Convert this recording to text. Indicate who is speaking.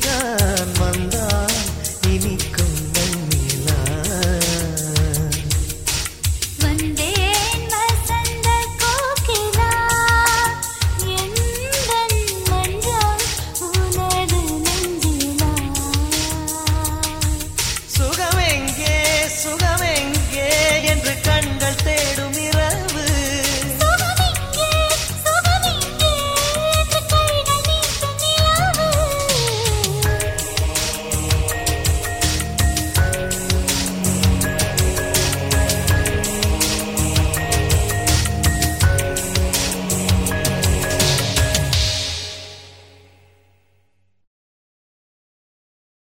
Speaker 1: done.